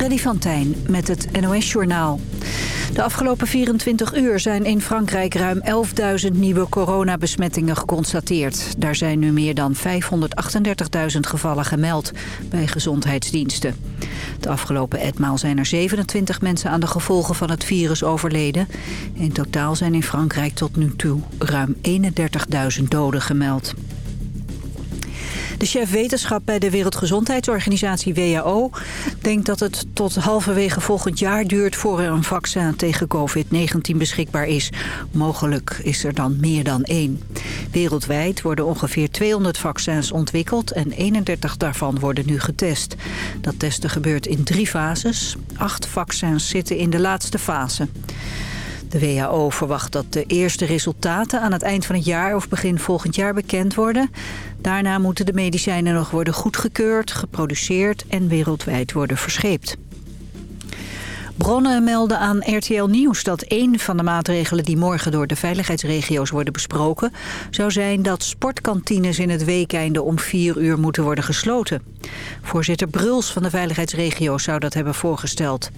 Freddy van met het NOS-journaal. De afgelopen 24 uur zijn in Frankrijk ruim 11.000 nieuwe coronabesmettingen geconstateerd. Daar zijn nu meer dan 538.000 gevallen gemeld bij gezondheidsdiensten. De afgelopen etmaal zijn er 27 mensen aan de gevolgen van het virus overleden. In totaal zijn in Frankrijk tot nu toe ruim 31.000 doden gemeld. De chef wetenschap bij de Wereldgezondheidsorganisatie WHO denkt dat het tot halverwege volgend jaar duurt voor er een vaccin tegen COVID-19 beschikbaar is. Mogelijk is er dan meer dan één. Wereldwijd worden ongeveer 200 vaccins ontwikkeld en 31 daarvan worden nu getest. Dat testen gebeurt in drie fases. Acht vaccins zitten in de laatste fase. De WHO verwacht dat de eerste resultaten aan het eind van het jaar of begin volgend jaar bekend worden. Daarna moeten de medicijnen nog worden goedgekeurd, geproduceerd en wereldwijd worden verscheept. Bronnen melden aan RTL Nieuws dat een van de maatregelen die morgen door de veiligheidsregio's worden besproken, zou zijn dat sportkantines in het weekeinde om vier uur moeten worden gesloten. Voorzitter Bruls van de veiligheidsregio's zou dat hebben voorgesteld.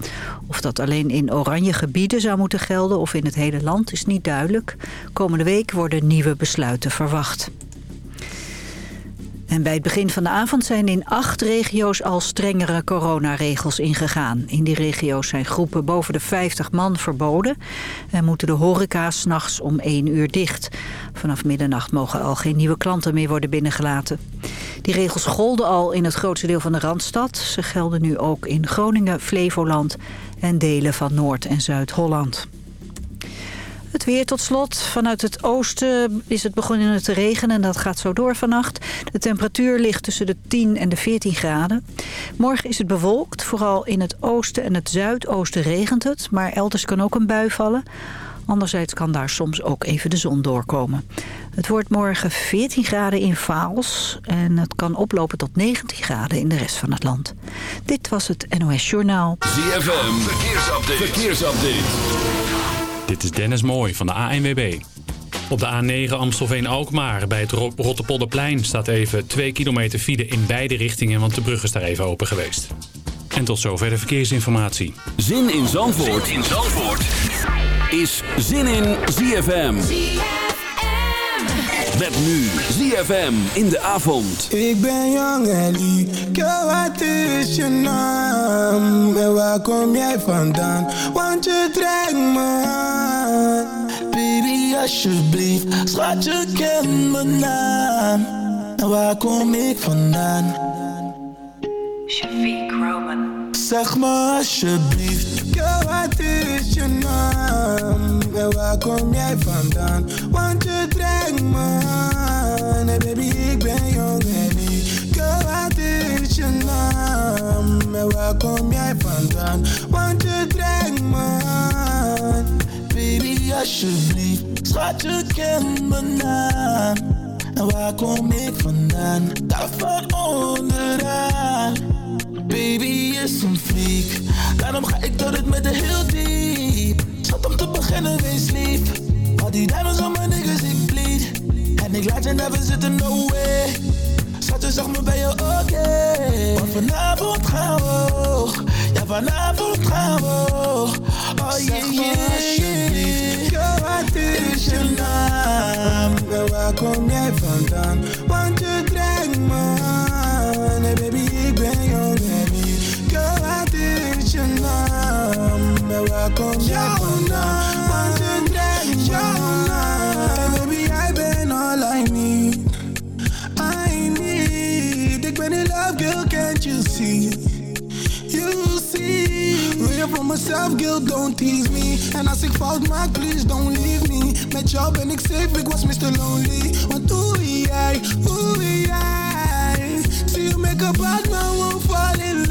Of dat alleen in oranje gebieden zou moeten gelden of in het hele land is niet duidelijk. Komende week worden nieuwe besluiten verwacht. En bij het begin van de avond zijn in acht regio's al strengere coronaregels ingegaan. In die regio's zijn groepen boven de 50 man verboden... en moeten de horeca s'nachts om 1 uur dicht. Vanaf middernacht mogen al geen nieuwe klanten meer worden binnengelaten. Die regels golden al in het grootste deel van de Randstad. Ze gelden nu ook in Groningen, Flevoland en delen van Noord- en Zuid-Holland. Het weer tot slot. Vanuit het oosten is het begonnen te regenen en dat gaat zo door vannacht. De temperatuur ligt tussen de 10 en de 14 graden. Morgen is het bewolkt. Vooral in het oosten en het zuidoosten regent het. Maar elders kan ook een bui vallen. Anderzijds kan daar soms ook even de zon doorkomen. Het wordt morgen 14 graden in Vaals en het kan oplopen tot 19 graden in de rest van het land. Dit was het NOS Journaal. ZFM, verkeersupdate. verkeersupdate. Dit is Dennis Mooi van de ANWB. Op de A9 Amstelveen-Alkmaar bij het Rotterpolderplein staat even 2 kilometer file in beide richtingen, want de brug is daar even open geweest. En tot zover de verkeersinformatie. Zin in Zandvoort, zin in Zandvoort. is Zin in ZFM. Met nu ZFM in de avond. Ik ben Jong Ellie, wat is je naam? En waar kom jij vandaan? Want je trekt me aan. Baby, alsjeblieft, schat je ken mijn naam. En waar kom ik vandaan? Shafiq Roman. Zeg me alsjeblieft, wat is je naam? En waar kom jij vandaan? Want je trekt me aan. Hey baby, ik ben jong en ik. wat is je naam? En waar kom jij vandaan? Want je trekt me aan. Baby, alsjeblieft, schat je kent mijn naam. En waar kom ik vandaan? Daar van onderaan. Baby is een freak, daarom ga ik door het met de heel diep. Schat om te beginnen, wees lief. Al die diamonds op mijn niggas, ik bleed. En ik laat je never zitten, no way. Schat, je zag me bij je oké. Okay. Want vanavond gaan we. Ja, vanavond gaan we. Oh yeah, yeah, yeah. Wat is je naam? En waar kom jij vandaan? Want je trekt me myself, girl, you see? You see. My don't tease me. En als ik fout maak, please don't leave me. Met jou ben safe, ik was Mr. Lonely. Want hoe jij, hoe jij. Make-up uit, maar won't fall in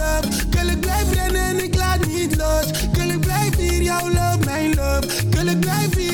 love. Ik blijf rennen en ik laat niet los. Girl, ik blijf hier, jouw love, mijn love. Girl, ik blijf hier,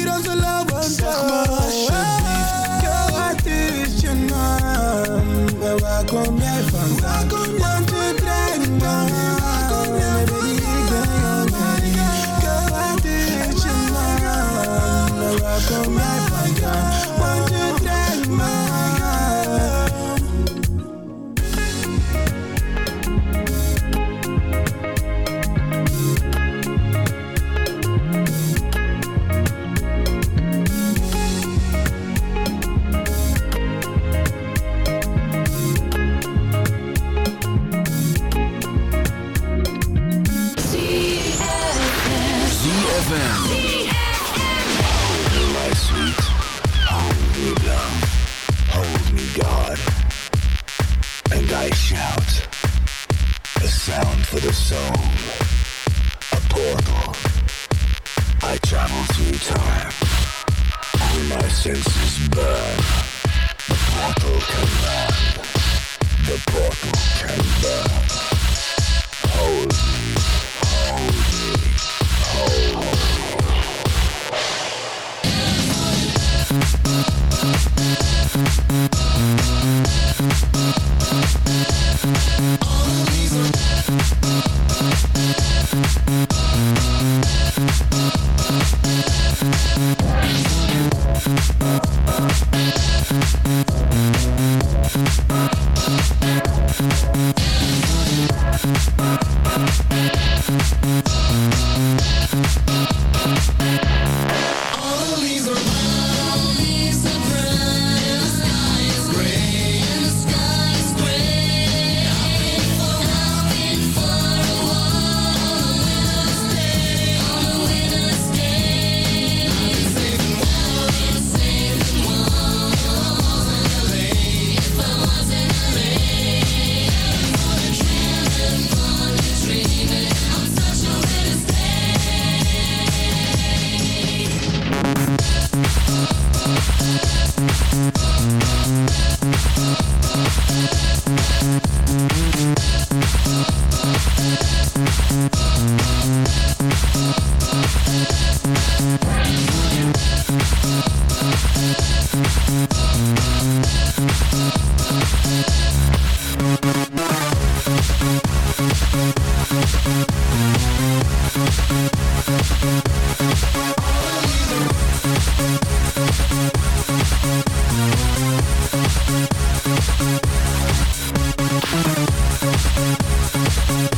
senses burn. The portal can burn. The portal can burn. Hold Bye.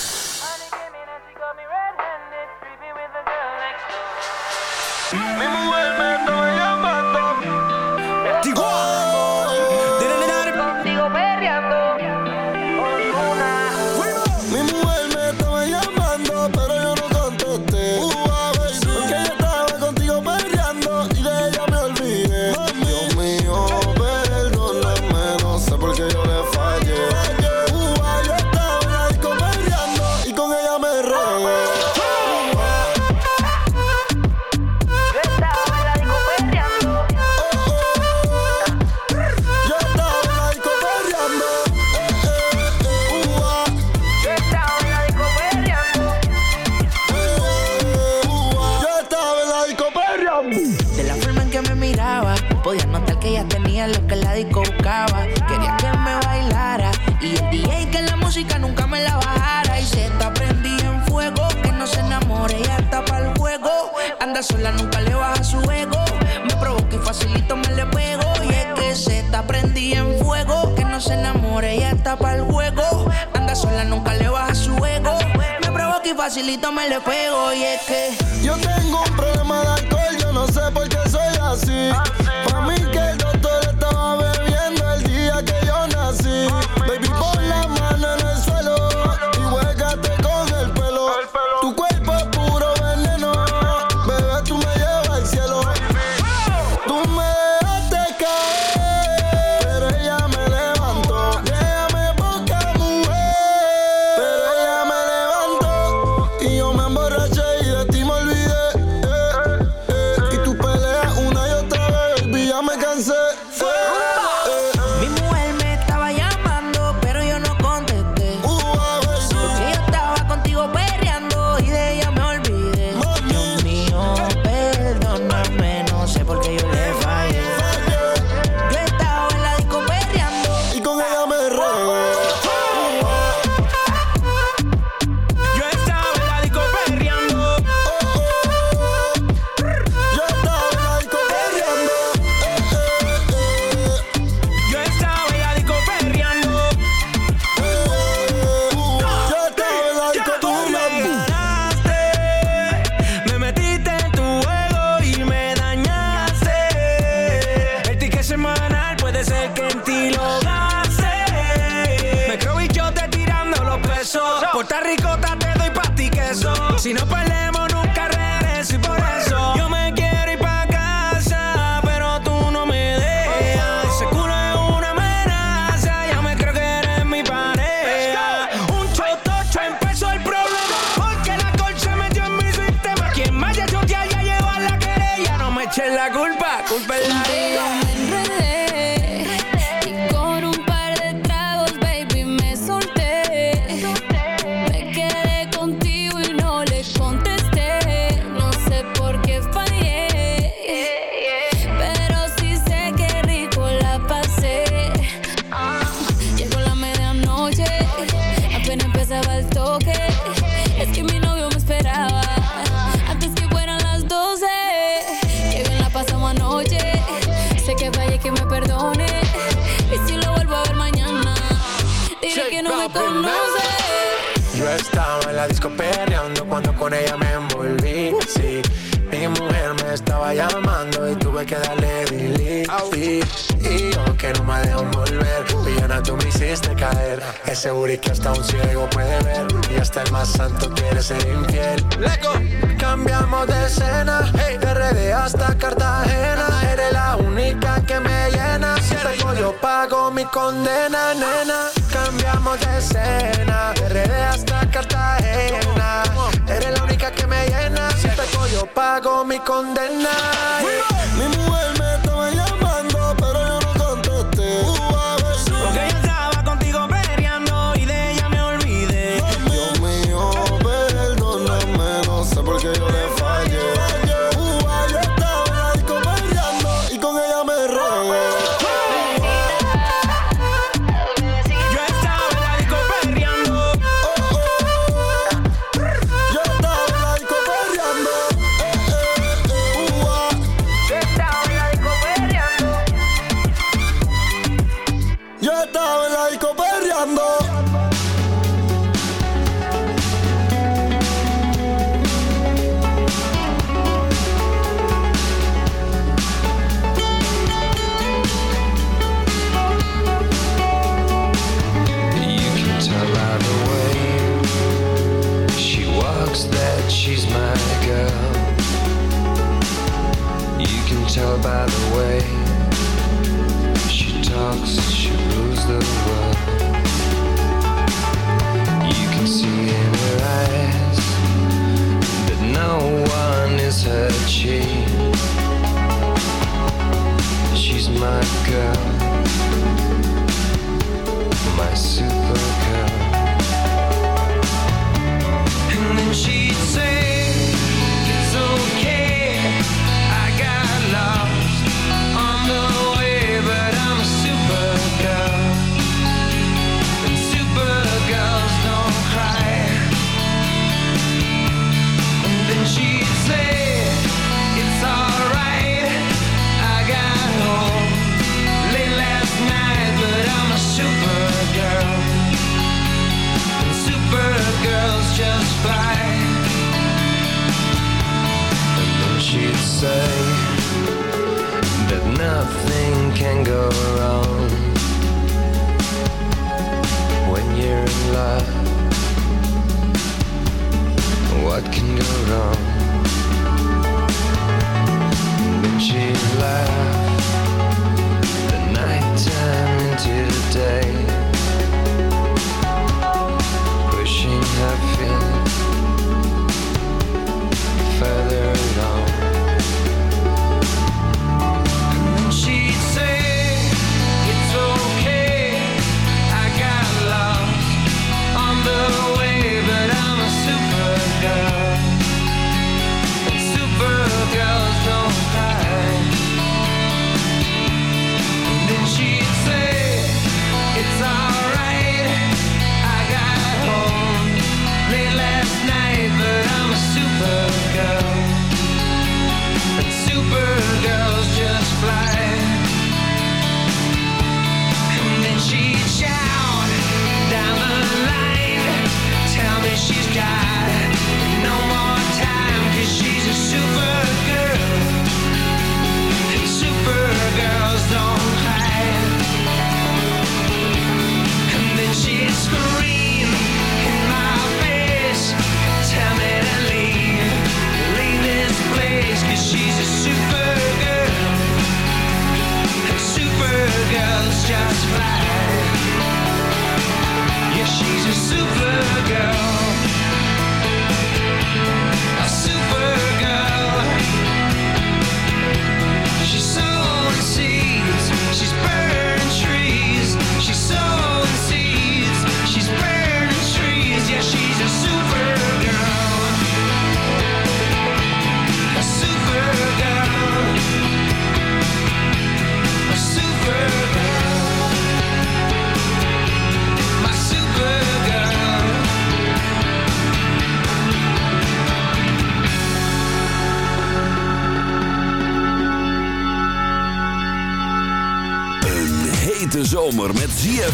le pego y es que pago mi condena, nena. Cambiamos de escena, RD hasta Cartagena. Eres la única que me llena. Si te cojo pago mi condena.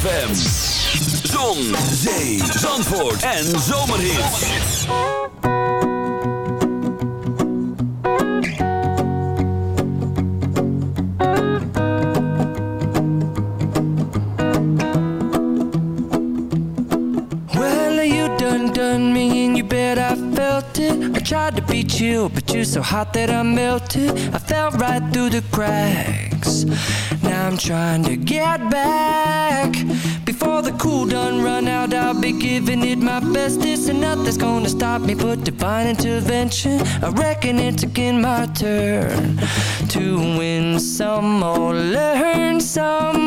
ZFM. Zon, zee, zandvoort en. Well, you done done me and you bet I felt it. I tried to beat you, but you're so hot that I melted. I Trying to get back. Before the cool done run out, I'll be giving it my bestest. And nothing's gonna stop me but divine intervention. I reckon it's again my turn to win some or learn some.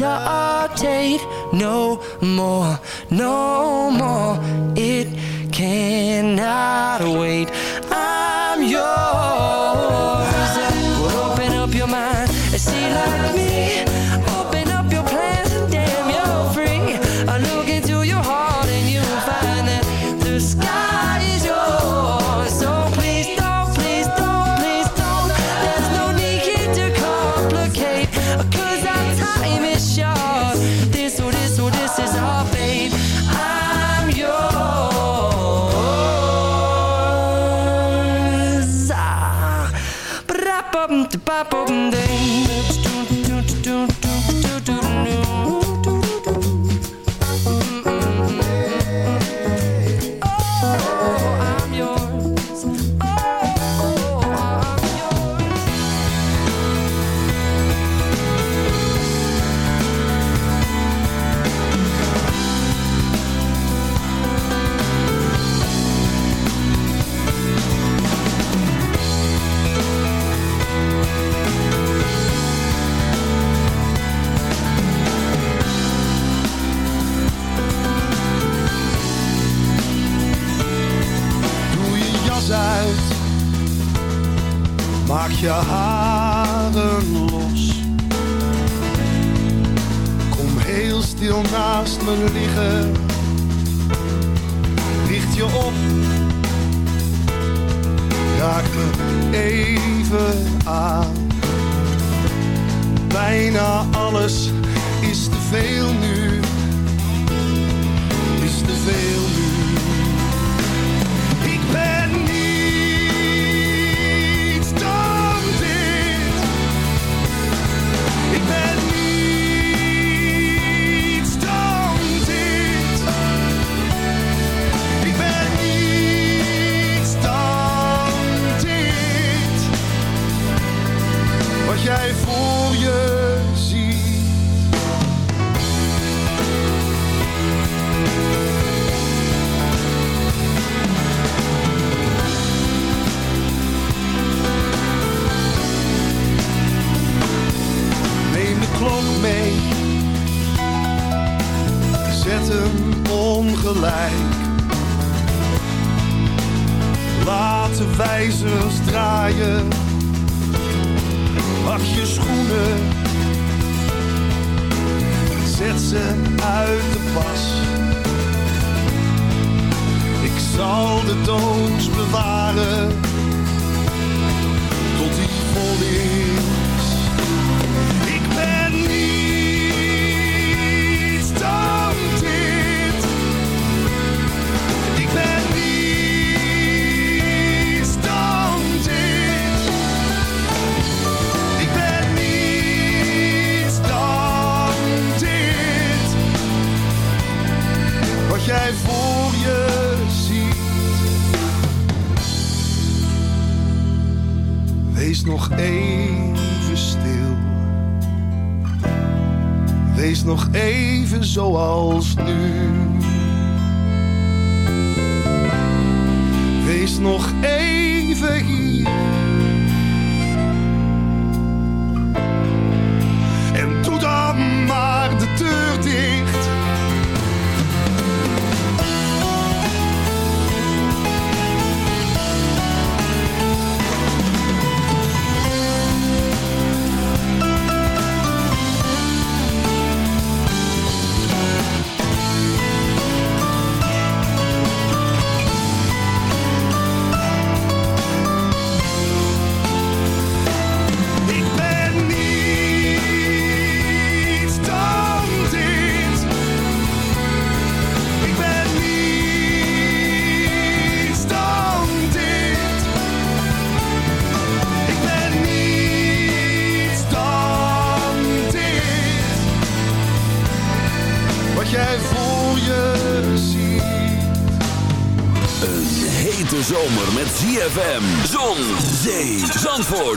hesitate no more, no more. It cannot wait. Me liggen, licht je op. Raak me even aan. Bijna alles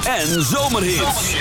en zomerhits.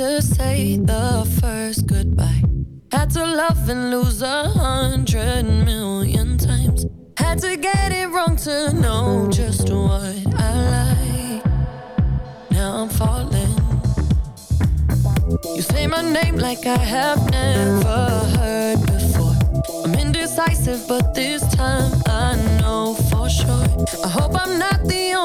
to say the first goodbye. Had to love and lose a hundred million times. Had to get it wrong to know just what I like. Now I'm falling. You say my name like I have never heard before. I'm indecisive, but this time I know for sure. I hope I'm not the only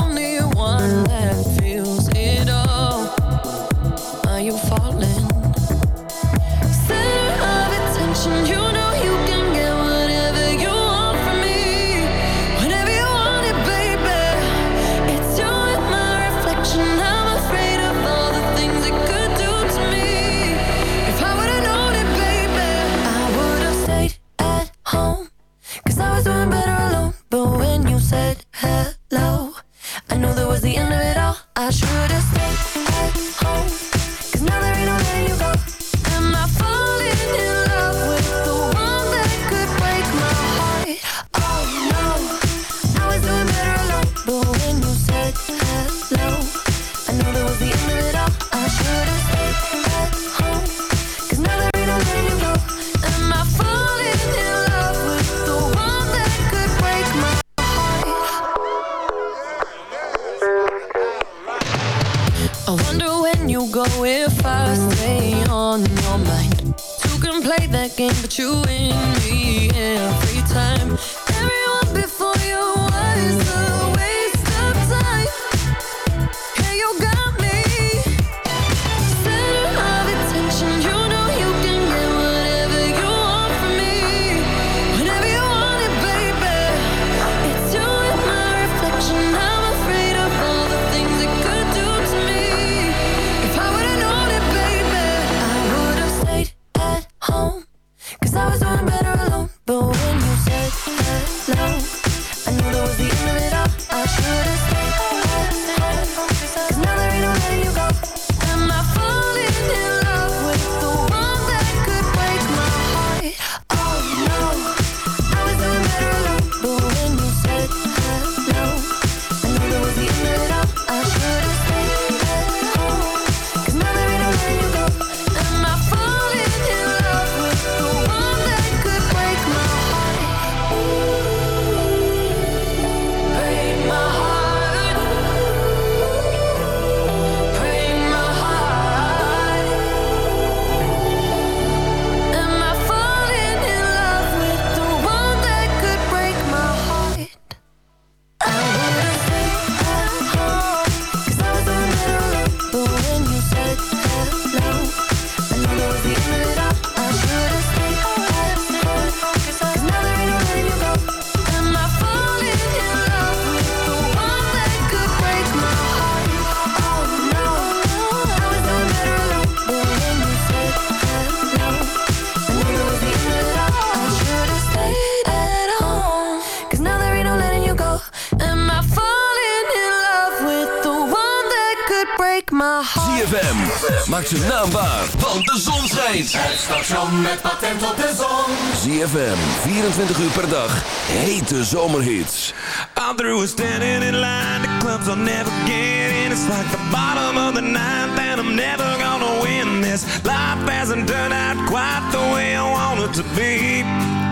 met patent op de zon. ZFM, 24 uur per dag, hete zomerhits. I'm through with standing in line. The clubs I'll never get in. It's like the bottom of the ninth, and I'm never gonna win this. Life hasn't turned out quite the way I want it to be.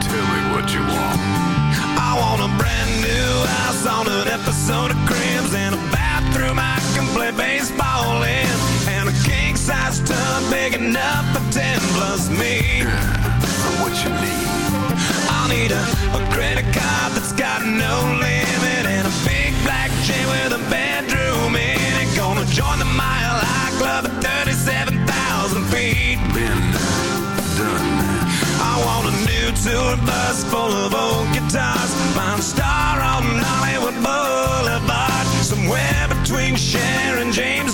Tell me what you want. I want a brand new house on an episode of Cribs and a bathroom I can play baseball in, a size tub big enough for ten plus me. What you need? I'll need a, a credit card that's got no limit and a big black chain with a bedroom in it. Gonna join the Mile High Club at 37,000 feet. Been done. I want a new tour bus full of old guitars. Find a star on Hollywood Boulevard. Somewhere between Cher and James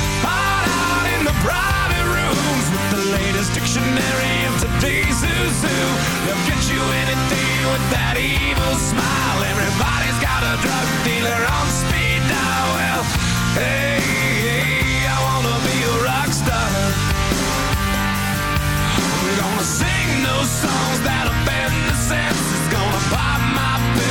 the private rooms with the latest dictionary of today's who's who. They'll get you anything with that evil smile. Everybody's got a drug dealer on speed dial. Well, hey, hey, I wanna be a rock star. I'm gonna sing those songs that offend the senses. Gonna pop my pills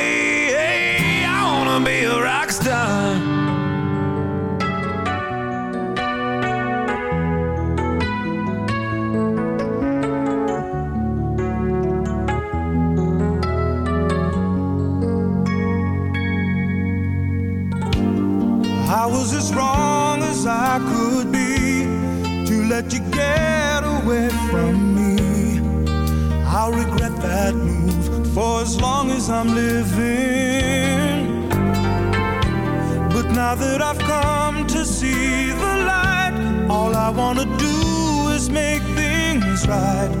things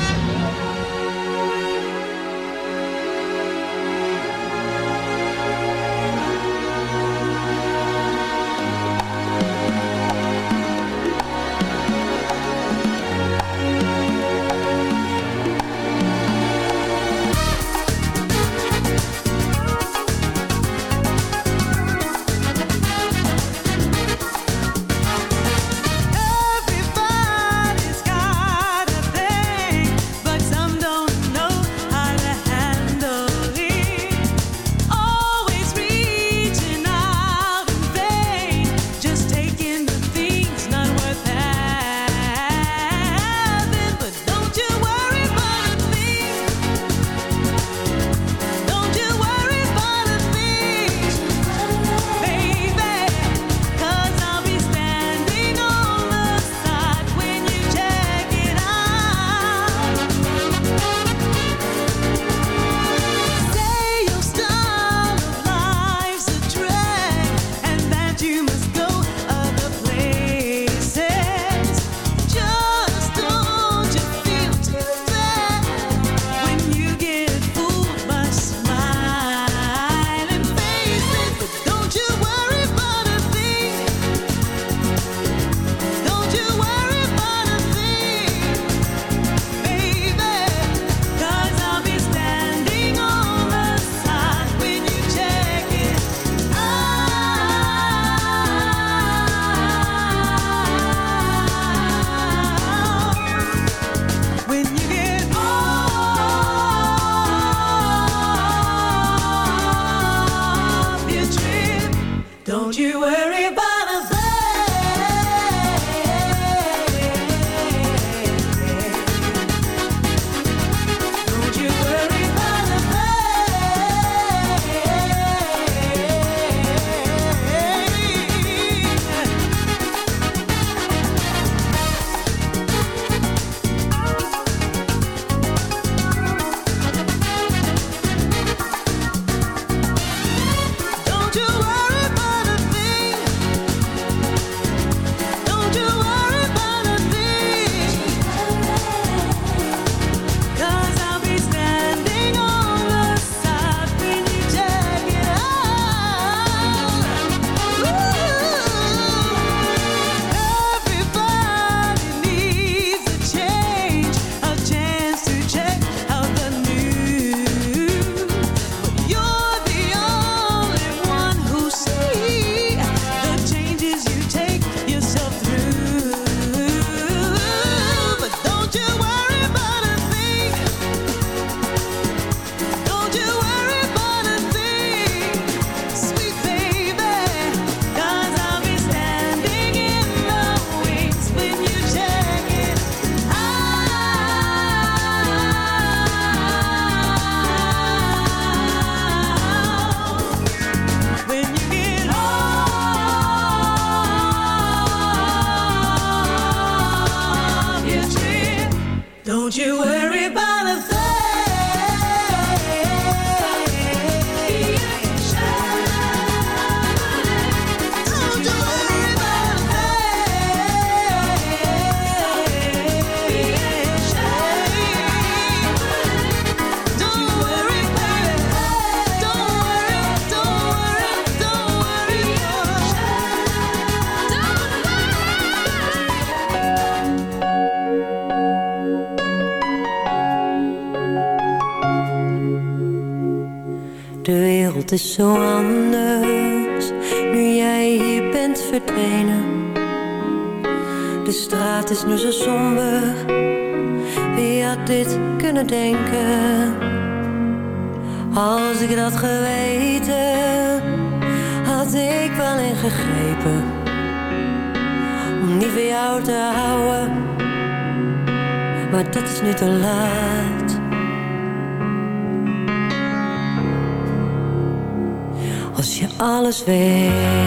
weg.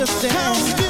Just understand.